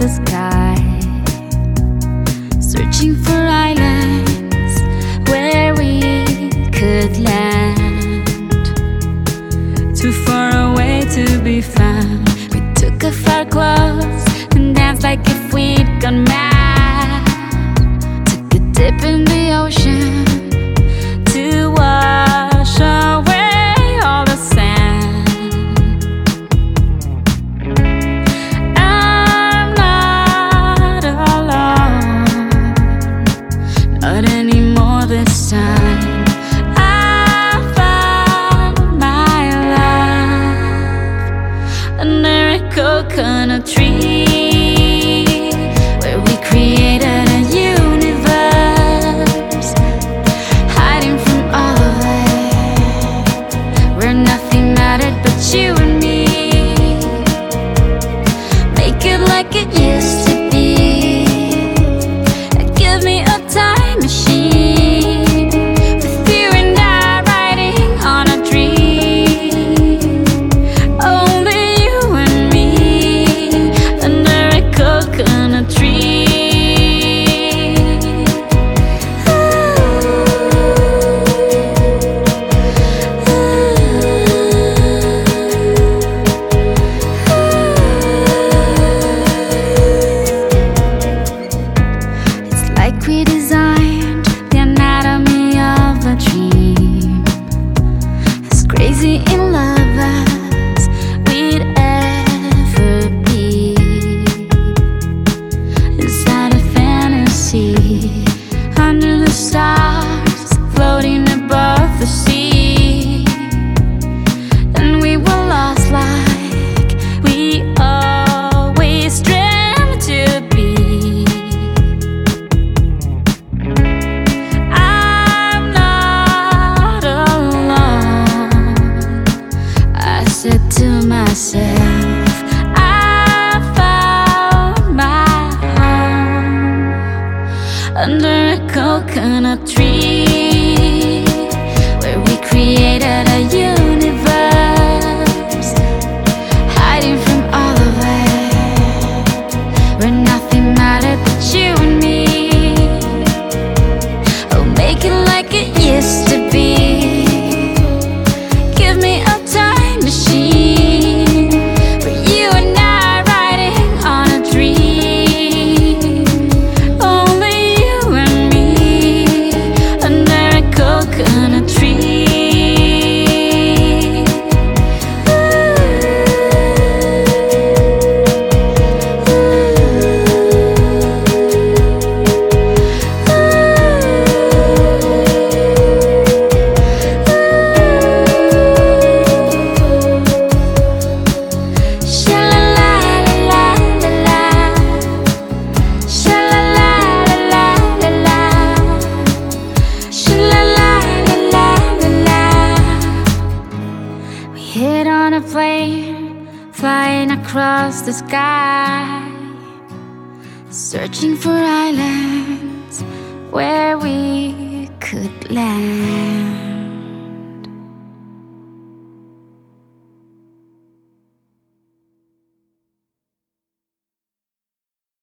the sky, searching for islands where we could land. Too far away to be found. We took off our clothes and danced like if we'd gone mad. tree. Under a coconut tree Where we created a hit on a plane, flying across the sky, searching for islands where we could land.